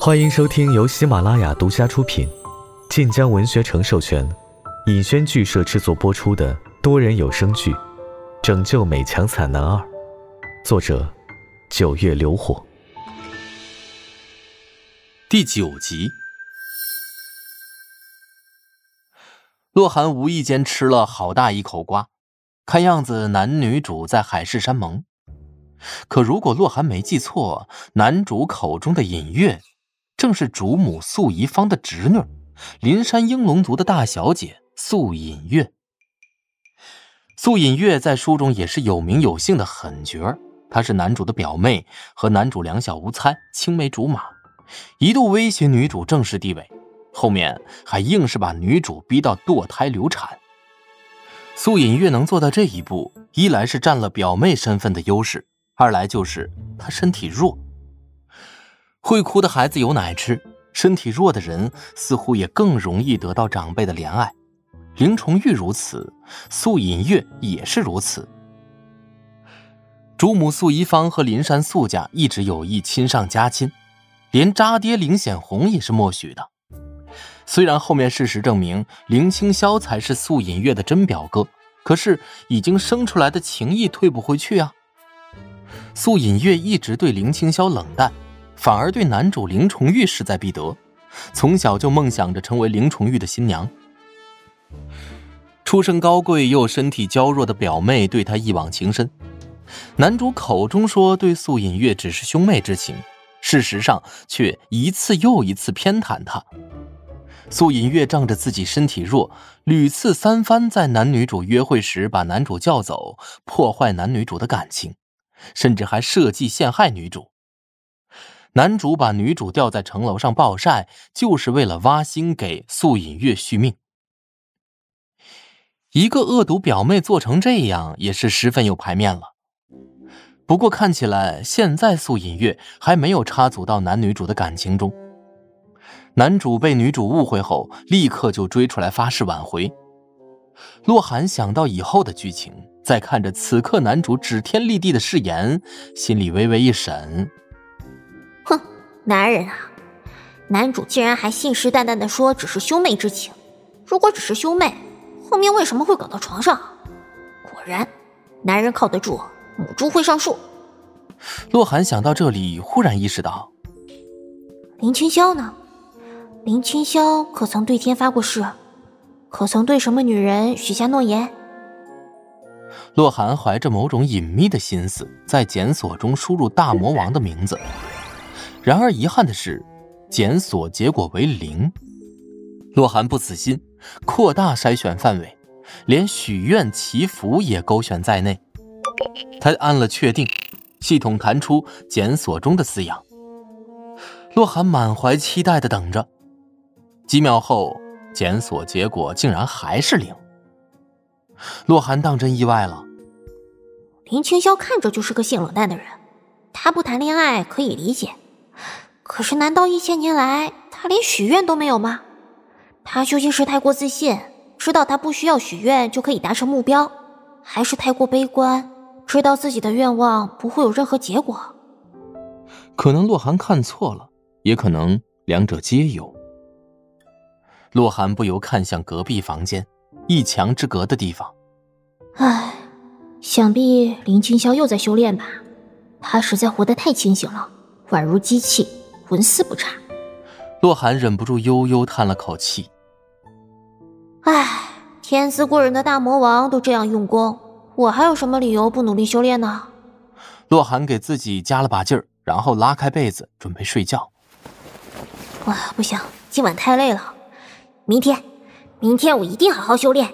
欢迎收听由喜马拉雅独家出品、晋江文学城授权、尹轩剧社制作播出的多人有声剧《拯救美强惨男二》，作者：九月流火，第九集。洛寒无意间吃了好大一口瓜，看样子男女主在海誓山盟。可如果洛寒没记错，男主口中的隐月。正是主母素仪芳的侄女，林山英龙族的大小姐素隐月。素隐月在书中也是有名有姓的狠角她是男主的表妹，和男主两小无猜，青梅竹马，一度威胁女主正式地位，后面还硬是把女主逼到堕胎流产。素隐月能做到这一步，一来是占了表妹身份的优势，二来就是她身体弱。会哭的孩子有奶吃，身体弱的人似乎也更容易得到长辈的怜爱。林重玉如此，素隐月也是如此。主母素仪芳和林山素家一直有意亲上加亲，连渣爹林显红也是默许的。虽然后面事实证明林清霄才是素隐月的真表哥，可是已经生出来的情谊退不回去啊。素隐月一直对林清霄冷淡。反而对男主林重玉势在必得，从小就梦想着成为林重玉的新娘。出身高贵又身体娇弱的表妹对他一往情深，男主口中说对素隐月只是兄妹之情，事实上却一次又一次偏袒他。素隐月仗着自己身体弱，屡次三番在男女主约会时把男主叫走，破坏男女主的感情，甚至还设计陷害女主。男主把女主吊在城楼上暴晒，就是为了挖心给素隐月续命。一个恶毒表妹做成这样，也是十分有排面了。不过看起来，现在素隐月还没有插足到男女主的感情中。男主被女主误会后，立刻就追出来发誓挽回。洛寒想到以后的剧情，再看着此刻男主指天立地的誓言，心里微微一闪。男人啊，男主竟然还信誓旦旦的说只是兄妹之情。如果只是兄妹，后面为什么会搞到床上？果然，男人靠得住，母猪会上树。洛寒想到这里，忽然意识到，林清霄呢？林清霄可曾对天发过誓？可曾对什么女人许下诺言？洛寒怀着某种隐秘的心思，在检索中输入大魔王的名字。然而遗憾的是，检索结果为零。洛寒不死心，扩大筛选范围，连许愿祈福也勾选在内。他按了确定，系统弹出检索中的字样。洛寒满怀期待的等着，几秒后，检索结果竟然还是零。洛寒当真意外了。林清霄看着就是个性冷淡的人，他不谈恋爱可以理解。可是，难道一千年来他连许愿都没有吗？他究竟是太过自信，知道他不需要许愿就可以达成目标，还是太过悲观，知道自己的愿望不会有任何结果？可能洛寒看错了，也可能两者皆有。洛寒不由看向隔壁房间，一墙之隔的地方。唉，想必林清霄又在修炼吧？他实在活得太清醒了，宛如机器。纹丝不差，洛寒忍不住悠悠叹了口气。唉，天资过人的大魔王都这样用功，我还有什么理由不努力修炼呢？洛寒给自己加了把劲儿，然后拉开被子准备睡觉。哇，不行，今晚太累了，明天，明天我一定好好修炼。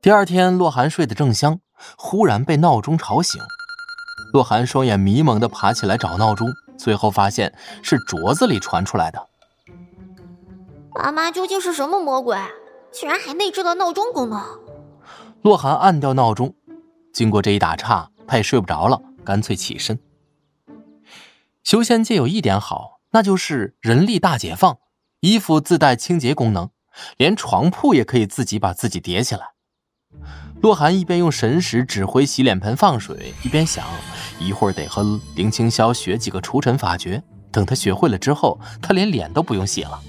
第二天，洛寒睡得正香，忽然被闹钟吵醒。洛寒双眼迷蒙的爬起来找闹钟。最后发现是镯子里传出来的。爸妈究竟是什么魔鬼，居然还内置了闹钟功能？洛寒按掉闹钟，经过这一打岔，他也睡不着了，干脆起身。修仙界有一点好，那就是人力大解放，衣服自带清洁功能，连床铺也可以自己把自己叠起来。洛寒一边用神识指挥洗脸盆放水，一边想：一会儿得和林清霄学几个除尘法诀，等他学会了之后，他连脸都不用洗了。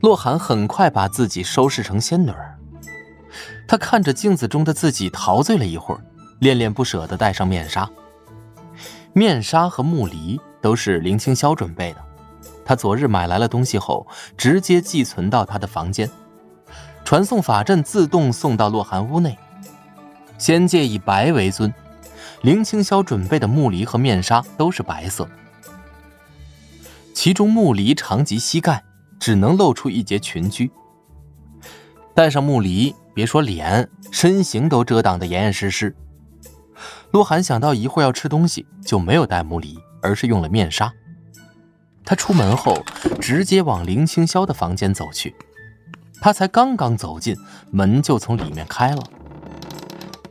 洛寒很快把自己收拾成仙女儿，他看着镜子中的自己，陶醉了一会儿，恋恋不舍地戴上面纱。面纱和木梨都是林青霄准备的，他昨日买来了东西后，直接寄存到他的房间，传送法阵自动送到洛寒屋内。仙界以白为尊。林青霄准备的木梨和面纱都是白色，其中木梨长及膝盖，只能露出一截裙裾。戴上木梨，别说脸，身形都遮挡得严严实实。洛寒想到一会儿要吃东西，就没有戴木梨，而是用了面纱。他出门后，直接往林青霄的房间走去。他才刚刚走进，门就从里面开了。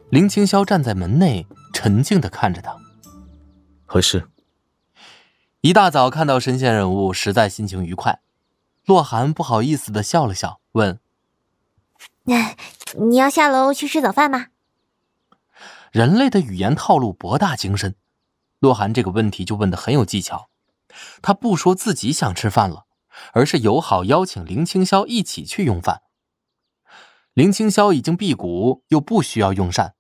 林青霄站在门内。沉静的看着他，何事？一大早看到神仙人物，实在心情愉快。洛寒不好意思的笑了笑，问：“你要下楼去吃早饭吗？”人类的语言套路博大精深，洛寒这个问题就问得很有技巧。他不说自己想吃饭了，而是友好邀请林青霄一起去用饭。林青霄已经辟谷，又不需要用膳。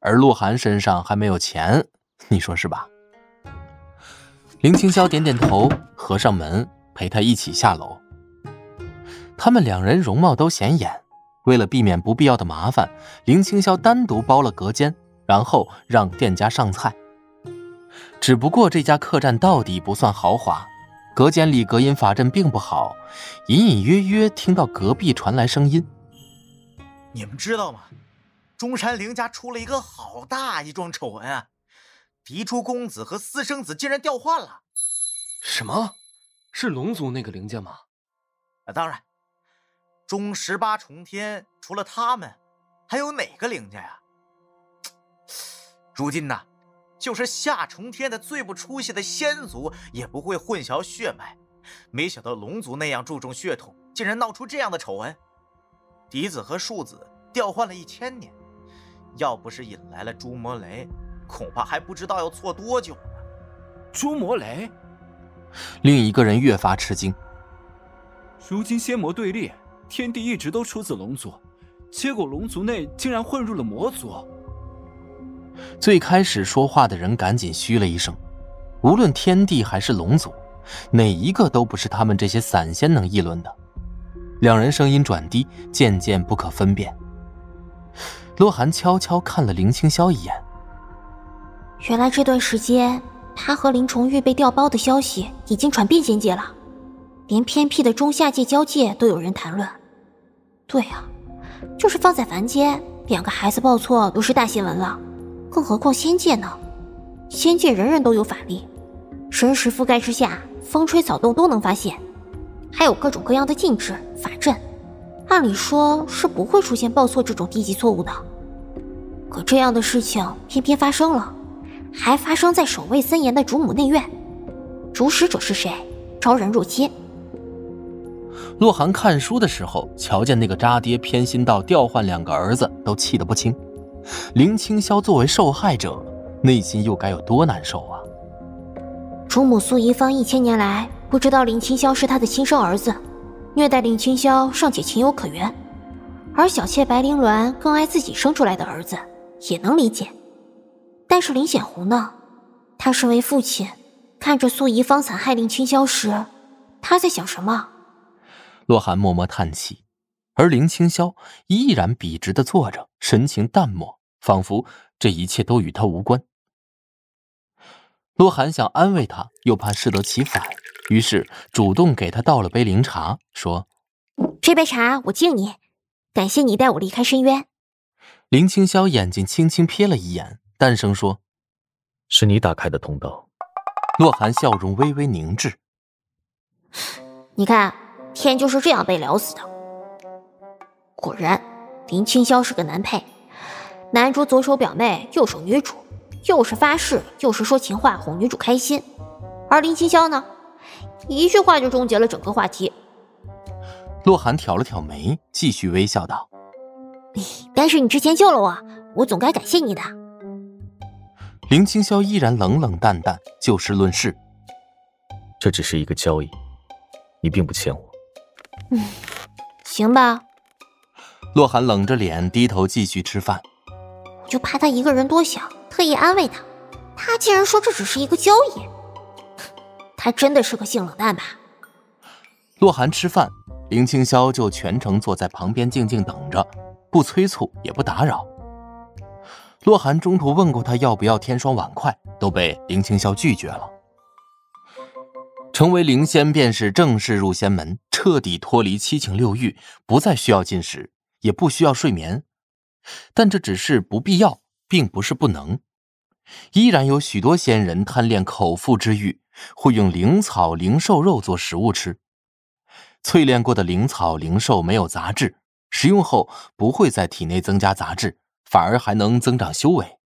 而鹿晗身上还没有钱，你说是吧？林青霄点点头，合上门，陪他一起下楼。他们两人容貌都显眼，为了避免不必要的麻烦，林青霄单独包了隔间，然后让店家上菜。只不过这家客栈到底不算豪华，隔间里隔音法阵并不好，隐隐约约听到隔壁传来声音。你们知道吗？中山陵家出了一个好大一桩丑闻啊！嫡出公子和私生子竟然调换了。什么？是龙族那个灵家吗？啊，当然。中十八重天除了他们，还有哪个灵家呀？如今呢，就是下重天的最不出息的仙族也不会混淆血脉。没想到龙族那样注重血统，竟然闹出这样的丑闻。嫡子和庶子调换了一千年。要不是引来了朱魔雷，恐怕还不知道要错多久呢。朱魔雷，另一个人越发吃惊。如今仙魔对立，天地一直都出自龙族，结果龙族内竟然混入了魔族。最开始说话的人赶紧嘘了一声。无论天地还是龙族，哪一个都不是他们这些散仙能议论的。两人声音转低，渐渐不可分辨。洛寒悄悄看了林青霄一眼。原来这段时间，他和林重玉被调包的消息已经传遍仙界了，连偏僻的中下界交界都有人谈论。对啊，就是放在凡间，两个孩子报错都是大新闻了，更何况仙界呢？仙界人人都有法力，神识覆盖之下，风吹草动都能发现，还有各种各样的禁制法阵，按理说是不会出现报错这种低级错误的。可这样的事情偏偏发生了，还发生在守卫森严的主母内院。主使者是谁？招人若揭。洛寒看书的时候，瞧见那个渣爹偏心到调换两个儿子，都气得不轻。林青霄作为受害者，内心又该有多难受啊！主母苏怡芳一千年来不知道林青霄是她的亲生儿子，虐待林青霄尚且情有可原，而小妾白灵鸾更爱自己生出来的儿子。也能理解，但是林显红呢？他身为父亲，看着苏怡芳残害林清霄时，他在想什么？洛寒默默叹气，而林清霄依然笔直的坐着，神情淡漠，仿佛这一切都与他无关。洛寒想安慰他，又怕适得其反，于是主动给他倒了杯灵茶，说：“这杯茶我敬你，感谢你带我离开深渊。”林青霄眼睛轻轻瞥了一眼，淡声说：“是你打开的通道。”洛寒笑容微微凝滞。你看，天就是这样被聊死的。果然，林青霄是个男配，男主左手表妹，右手女主，又是发誓，又是说情话哄女主开心。而林青霄呢，一句话就终结了整个话题。洛寒挑了挑眉，继续微笑道。但是你之前救了我，我总该感谢你的。林青霄依然冷冷淡淡，就事论事，这只是一个交易，你并不欠我。嗯，行吧。洛寒冷着脸低头继续吃饭。我就怕他一个人多想，特意安慰他。他竟然说这只是一个交易，他真的是个性冷淡吧？洛寒吃饭，林青霄就全程坐在旁边静静等着，不催促也不打扰。洛寒中途问过他要不要添双碗筷，都被林青霄拒绝了。成为灵仙便是正式入仙门，彻底脱离七情六欲，不再需要进食，也不需要睡眠。但这只是不必要，并不是不能。依然有许多仙人贪恋口腹之欲，会用灵草、灵兽肉做食物吃。淬炼过的灵草、灵兽没有杂质，食用后不会在体内增加杂质，反而还能增长修为。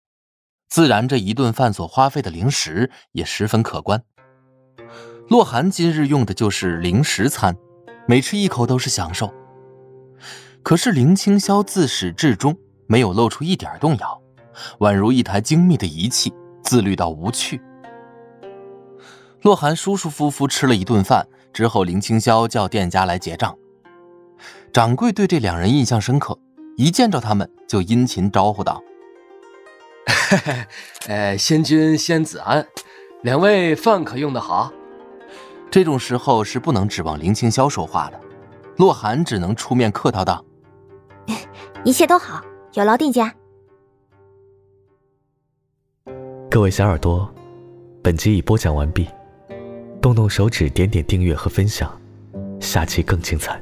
自然，这一顿饭所花费的灵石也十分可观。洛寒今日用的就是灵石餐，每吃一口都是享受。可是林清霄自始至终没有露出一点动摇。宛如一台精密的仪器，自律到无趣。洛寒舒舒服服吃了一顿饭之后，林清霄叫店家来结账。掌柜对这两人印象深刻，一见着他们就殷勤招呼道：“ 哎，仙君仙子安，两位饭可用得好？”这种时候是不能指望林清霄说话的，洛寒只能出面客套道：“一切都好，有劳店家。”各位小耳朵，本集已播讲完毕，动动手指点点订阅和分享，下期更精彩。